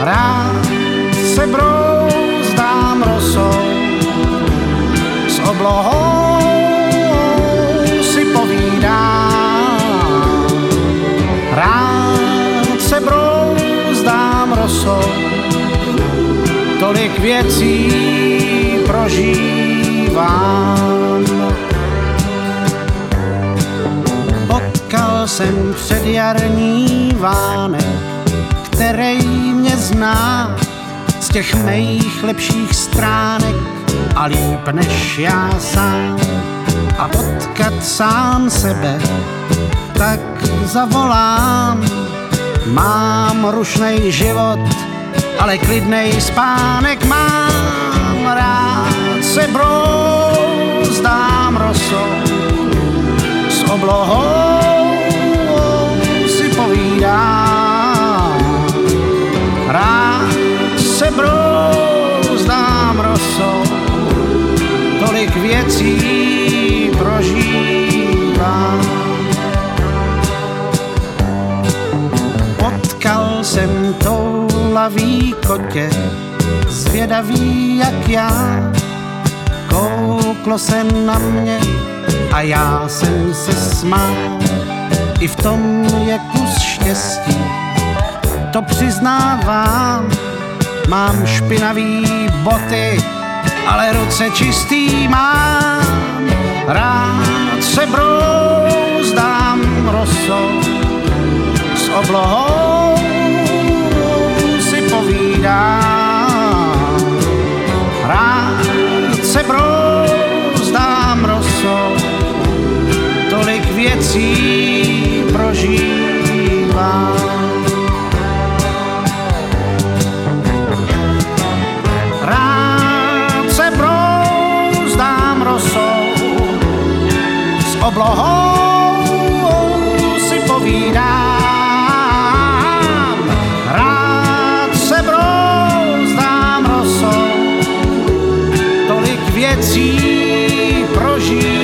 Rád se brouzdám rosou s oblohou si povídám. Rád se brouzdám rosou tolik věcí prožívám. Potkal jsem před jarní vánek, který zná z těch mých lepších stránek a líp než já sám. A potkat sám sebe, tak zavolám. Mám rušnej život, ale klidnej spánek mám rád se brouzdám rosou s oblohou tolik věcí prožívám potkal jsem tou laví kotě, zvědavý jak já. Kouklo se na mě a já jsem se smál. I v tom je kus štěstí, to přiznávám. Mám špinavý boty, ale ruce čistý mám. Rád se brouzdám rosou s oblohou si povídám. Rád se brouzdám rosou, tolik věcí prožívám. oblohou si povídám. Rád se brouzdám rosou, tolik věcí prožívám.